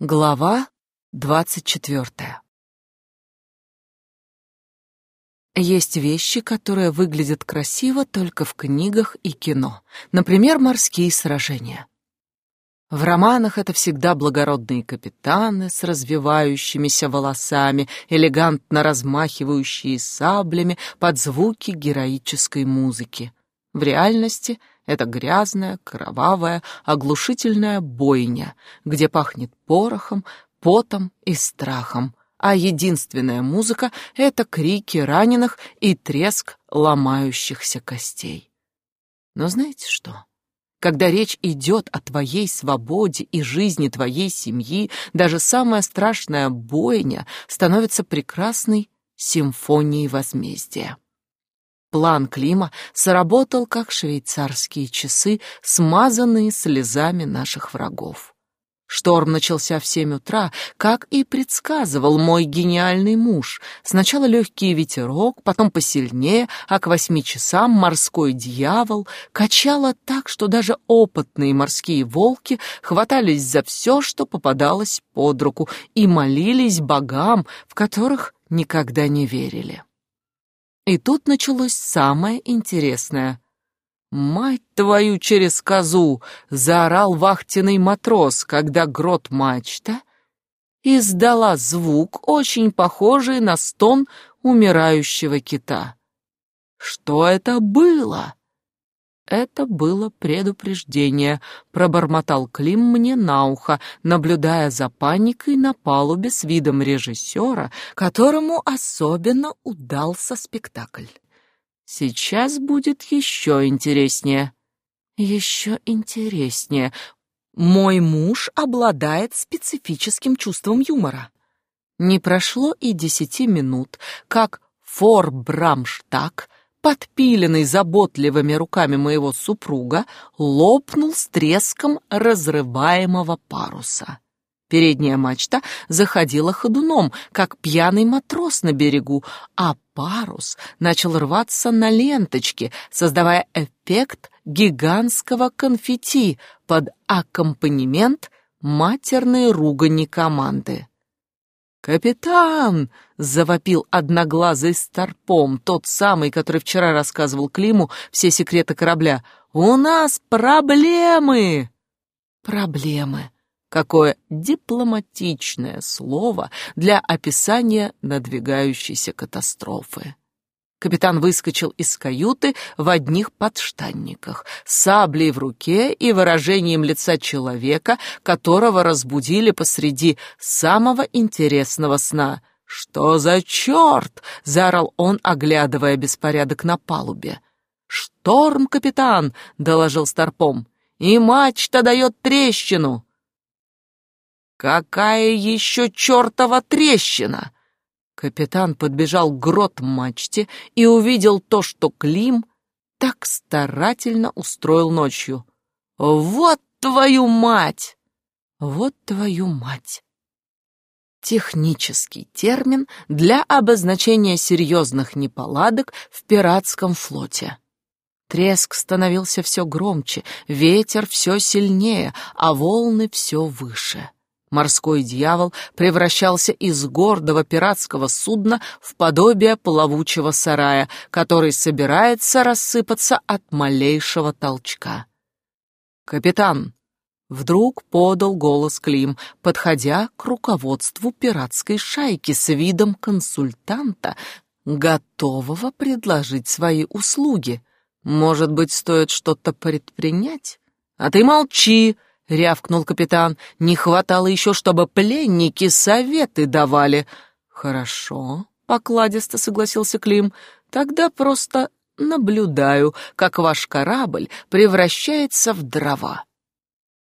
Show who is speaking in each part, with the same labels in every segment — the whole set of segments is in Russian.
Speaker 1: Глава двадцать четвертая. Есть вещи, которые выглядят красиво только в книгах и кино. Например, морские сражения. В романах это всегда благородные капитаны с развивающимися волосами, элегантно размахивающие саблями под звуки героической музыки. В реальности — это грязная, кровавая, оглушительная бойня, где пахнет порохом, потом и страхом, а единственная музыка — это крики раненых и треск ломающихся костей. Но знаете что? Когда речь идет о твоей свободе и жизни твоей семьи, даже самая страшная бойня становится прекрасной симфонией возмездия. План Клима сработал, как швейцарские часы, смазанные слезами наших врагов. Шторм начался в семь утра, как и предсказывал мой гениальный муж. Сначала легкий ветерок, потом посильнее, а к восьми часам морской дьявол качало так, что даже опытные морские волки хватались за все, что попадалось под руку, и молились богам, в которых никогда не верили. И тут началось самое интересное. «Мать твою через козу!» — заорал вахтенный матрос, когда грот мачта издала звук, очень похожий на стон умирающего кита. «Что это было?» Это было предупреждение, пробормотал Клим мне на ухо, наблюдая за паникой на палубе с видом режиссера, которому особенно удался спектакль. Сейчас будет еще интереснее. Еще интереснее. Мой муж обладает специфическим чувством юмора. Не прошло и десяти минут, как Фор Брамштаг подпиленный заботливыми руками моего супруга, лопнул с треском разрываемого паруса. Передняя мачта заходила ходуном, как пьяный матрос на берегу, а парус начал рваться на ленточке, создавая эффект гигантского конфетти под аккомпанемент матерной ругани команды. «Капитан!» — завопил одноглазый старпом, тот самый, который вчера рассказывал Климу все секреты корабля. «У нас проблемы!» «Проблемы!» Какое дипломатичное слово для описания надвигающейся катастрофы. Капитан выскочил из каюты в одних подштанниках, саблей в руке и выражением лица человека, которого разбудили посреди самого интересного сна. «Что за черт?» — заорал он, оглядывая беспорядок на палубе. «Шторм, капитан!» — доложил Старпом. «И мачта дает трещину!» «Какая еще чертова трещина?» Капитан подбежал к грот-мачте и увидел то, что Клим так старательно устроил ночью. «Вот твою мать!» «Вот твою мать!» Технический термин для обозначения серьезных неполадок в пиратском флоте. Треск становился все громче, ветер все сильнее, а волны все выше. Морской дьявол превращался из гордого пиратского судна в подобие плавучего сарая, который собирается рассыпаться от малейшего толчка. «Капитан!» — вдруг подал голос Клим, подходя к руководству пиратской шайки с видом консультанта, готового предложить свои услуги. «Может быть, стоит что-то предпринять?» «А ты молчи!» — рявкнул капитан. «Не хватало еще, чтобы пленники советы давали». «Хорошо», — покладисто согласился Клим. «Тогда просто наблюдаю, как ваш корабль превращается в дрова».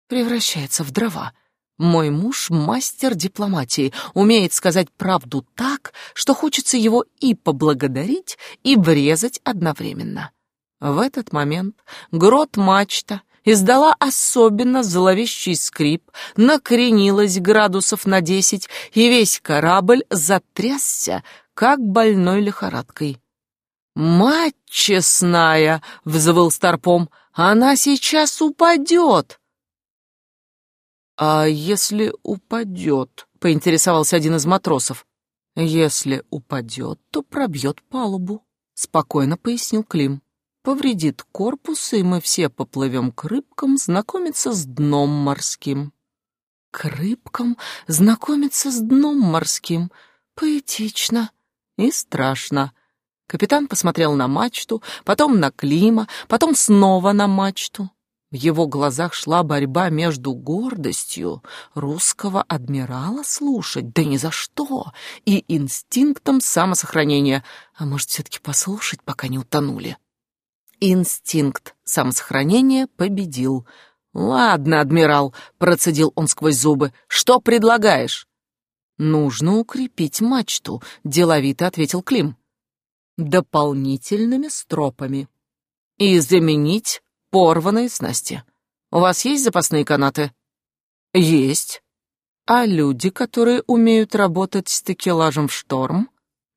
Speaker 1: «Превращается в дрова», мой муж — мастер дипломатии, умеет сказать правду так, что хочется его и поблагодарить, и врезать одновременно. В этот момент грот мачта издала особенно зловещий скрип, накренилась градусов на десять, и весь корабль затрясся, как больной лихорадкой. «Мать честная!» — взвыл Старпом. «Она сейчас упадет!» «А если упадет?» — поинтересовался один из матросов. «Если упадет, то пробьет палубу», — спокойно пояснил Клим. «Повредит корпус, и мы все поплывем к рыбкам знакомиться с дном морским». «К рыбкам знакомиться с дном морским? Поэтично и страшно». Капитан посмотрел на мачту, потом на Клима, потом снова на мачту. В его глазах шла борьба между гордостью русского адмирала слушать, да ни за что, и инстинктом самосохранения, а может, все-таки послушать, пока не утонули. Инстинкт самосохранения победил. «Ладно, адмирал», — процедил он сквозь зубы, — «что предлагаешь?» «Нужно укрепить мачту», — деловито ответил Клим. «Дополнительными стропами. И заменить порванные снасти. У вас есть запасные канаты? Есть. А люди, которые умеют работать с текелажем в шторм?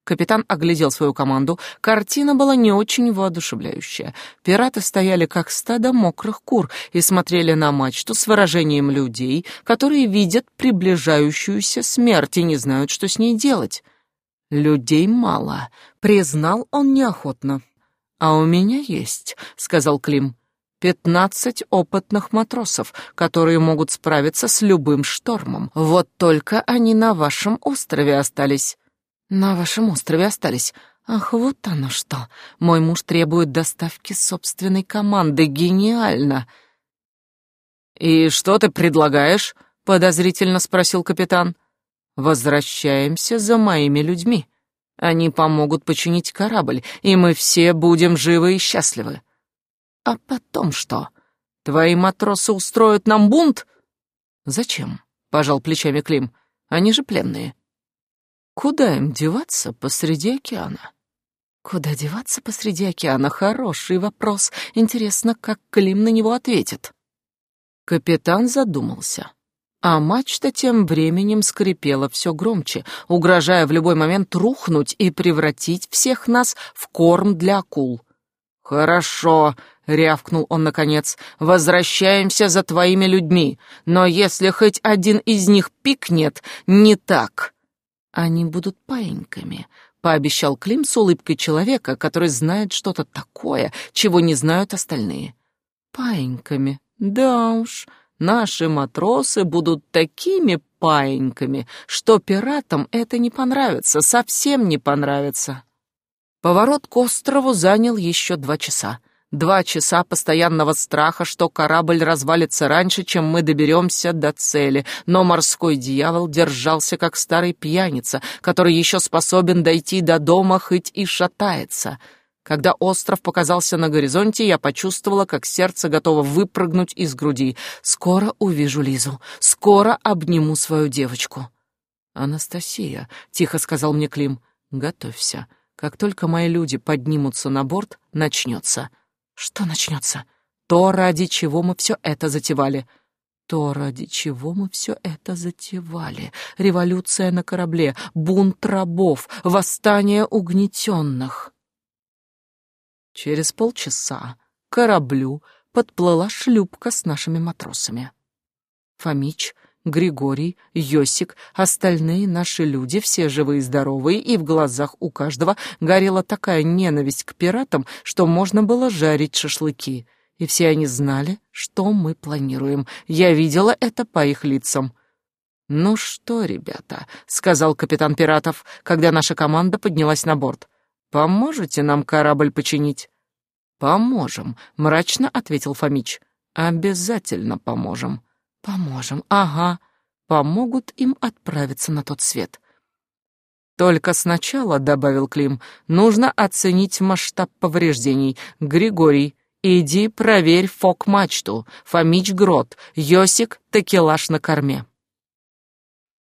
Speaker 1: Капитан оглядел свою команду. Картина была не очень воодушевляющая. Пираты стояли как стадо мокрых кур и смотрели на мачту с выражением людей, которые видят приближающуюся смерть и не знают, что с ней делать. Людей мало, признал он неохотно. А у меня есть, сказал Клим. Пятнадцать опытных матросов, которые могут справиться с любым штормом. Вот только они на вашем острове остались. На вашем острове остались. Ах, вот оно что. Мой муж требует доставки собственной команды. Гениально. И что ты предлагаешь? подозрительно спросил капитан. Возвращаемся за моими людьми. Они помогут починить корабль, и мы все будем живы и счастливы. А потом что? Твои матросы устроят нам бунт? Зачем? Пожал плечами Клим. Они же пленные. Куда им деваться посреди океана? Куда деваться посреди океана? Хороший вопрос. Интересно, как Клим на него ответит. Капитан задумался. А мачта тем временем скрипела все громче, угрожая в любой момент рухнуть и превратить всех нас в корм для акул. «Хорошо», — рявкнул он наконец, — «возвращаемся за твоими людьми, но если хоть один из них пикнет, не так». «Они будут паиньками», — пообещал Клим с улыбкой человека, который знает что-то такое, чего не знают остальные. «Паиньками, да уж, наши матросы будут такими паиньками, что пиратам это не понравится, совсем не понравится». Поворот к острову занял еще два часа. Два часа постоянного страха, что корабль развалится раньше, чем мы доберемся до цели, но морской дьявол держался как старый пьяница, который еще способен дойти до дома, хоть и шатается. Когда остров показался на горизонте, я почувствовала, как сердце готово выпрыгнуть из груди. Скоро увижу Лизу, скоро обниму свою девочку. «Анастасия», — тихо сказал мне Клим, — «готовься». Как только мои люди поднимутся на борт, начнется. Что начнется? То, ради чего мы все это затевали. То, ради чего мы все это затевали. Революция на корабле, бунт рабов, восстание угнетенных. Через полчаса к кораблю подплыла шлюпка с нашими матросами. Фомич Григорий, Йосик, остальные наши люди, все живые и здоровые, и в глазах у каждого горела такая ненависть к пиратам, что можно было жарить шашлыки. И все они знали, что мы планируем. Я видела это по их лицам. «Ну что, ребята», — сказал капитан пиратов, когда наша команда поднялась на борт, — «поможете нам корабль починить?» «Поможем», — мрачно ответил Фомич. «Обязательно поможем». Поможем, ага, помогут им отправиться на тот свет. Только сначала, добавил Клим, нужно оценить масштаб повреждений. Григорий, иди проверь фок-мачту, Фомич грот, Йосик такелаж на корме.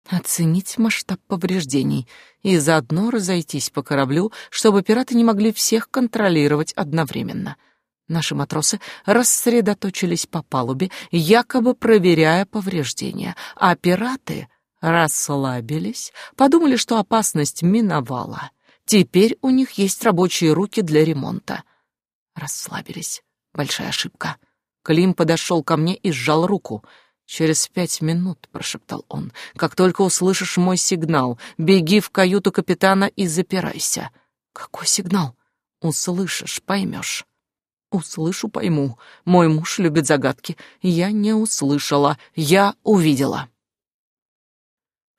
Speaker 1: Оценить масштаб повреждений и заодно разойтись по кораблю, чтобы пираты не могли всех контролировать одновременно — Наши матросы рассредоточились по палубе, якобы проверяя повреждения, а пираты расслабились, подумали, что опасность миновала. Теперь у них есть рабочие руки для ремонта. Расслабились. Большая ошибка. Клим подошел ко мне и сжал руку. «Через пять минут», — прошептал он, — «как только услышишь мой сигнал, беги в каюту капитана и запирайся». «Какой сигнал?» «Услышишь, поймешь». «Услышу, пойму. Мой муж любит загадки. Я не услышала, я увидела».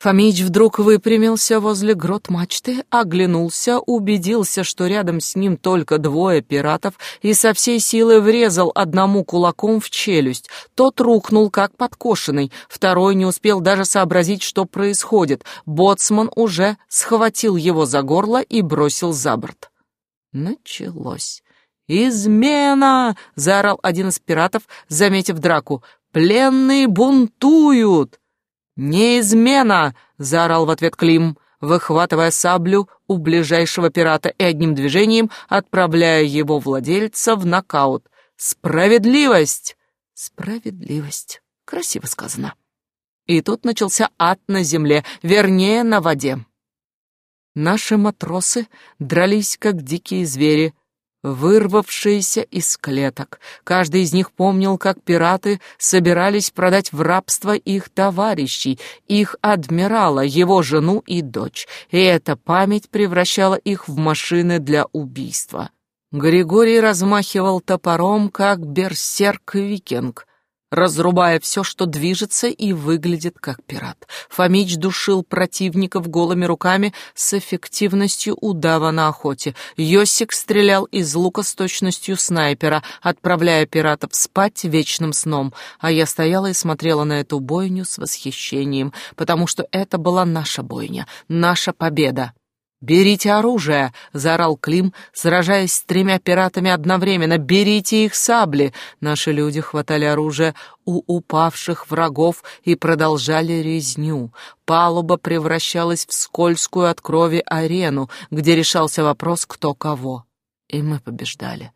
Speaker 1: Фомич вдруг выпрямился возле грот мачты, оглянулся, убедился, что рядом с ним только двое пиратов, и со всей силы врезал одному кулаком в челюсть. Тот рухнул, как подкошенный, второй не успел даже сообразить, что происходит. Боцман уже схватил его за горло и бросил за борт. Началось. «Измена!» — заорал один из пиратов, заметив драку. «Пленные бунтуют!» «Не измена!» — заорал в ответ Клим, выхватывая саблю у ближайшего пирата и одним движением отправляя его владельца в нокаут. «Справедливость!» «Справедливость!» Красиво сказано. И тут начался ад на земле, вернее, на воде. Наши матросы дрались, как дикие звери, вырвавшиеся из клеток. Каждый из них помнил, как пираты собирались продать в рабство их товарищей, их адмирала, его жену и дочь, и эта память превращала их в машины для убийства. Григорий размахивал топором, как берсерк-викинг, разрубая все, что движется и выглядит как пират. Фомич душил противников голыми руками с эффективностью удава на охоте. Йосик стрелял из лука с точностью снайпера, отправляя пиратов спать вечным сном, а я стояла и смотрела на эту бойню с восхищением, потому что это была наша бойня, наша победа. «Берите оружие!» — заорал Клим, сражаясь с тремя пиратами одновременно. «Берите их сабли!» Наши люди хватали оружие у упавших врагов и продолжали резню. Палуба превращалась в скользкую от крови арену, где решался вопрос кто кого. И мы побеждали.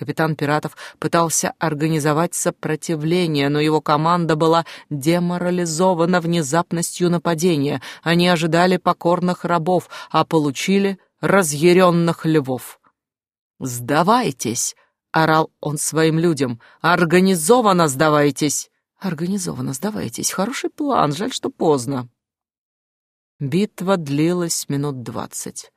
Speaker 1: Капитан пиратов пытался организовать сопротивление, но его команда была деморализована внезапностью нападения. Они ожидали покорных рабов, а получили разъяренных львов. «Сдавайтесь!» — орал он своим людям. «Организованно сдавайтесь!» «Организованно сдавайтесь. Хороший план, жаль, что поздно». Битва длилась минут двадцать.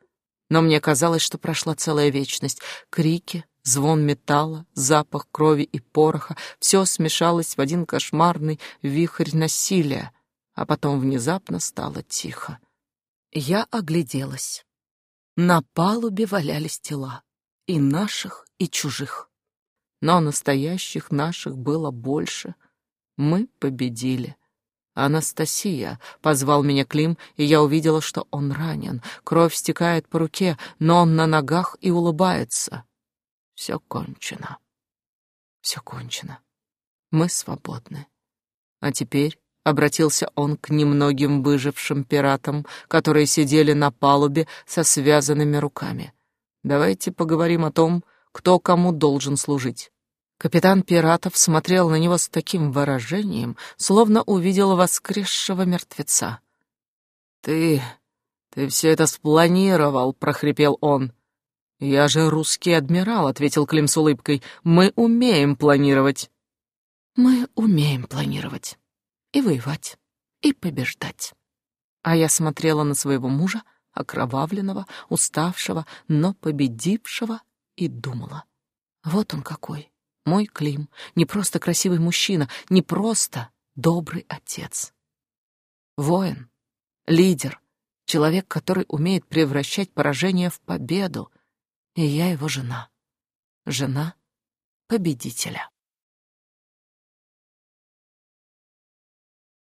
Speaker 1: Но мне казалось, что прошла целая вечность. Крики, Звон металла, запах крови и пороха — все смешалось в один кошмарный вихрь насилия, а потом внезапно стало тихо. Я огляделась. На палубе валялись тела, и наших, и чужих. Но настоящих наших было больше. Мы победили. «Анастасия!» — позвал меня Клим, и я увидела, что он ранен. Кровь стекает по руке, но он на ногах и улыбается. Все кончено. Все кончено. Мы свободны. А теперь обратился он к немногим выжившим пиратам, которые сидели на палубе со связанными руками. Давайте поговорим о том, кто кому должен служить. Капитан пиратов смотрел на него с таким выражением, словно увидел воскресшего мертвеца. «Ты... ты все это спланировал», — прохрипел он. «Я же русский адмирал», — ответил Клим с улыбкой. «Мы умеем планировать». «Мы умеем планировать. И воевать, и побеждать». А я смотрела на своего мужа, окровавленного, уставшего, но победившего, и думала. Вот он какой, мой Клим, не просто красивый мужчина, не просто добрый отец. Воин, лидер, человек, который умеет превращать поражение в победу, и я его жена. Жена победителя.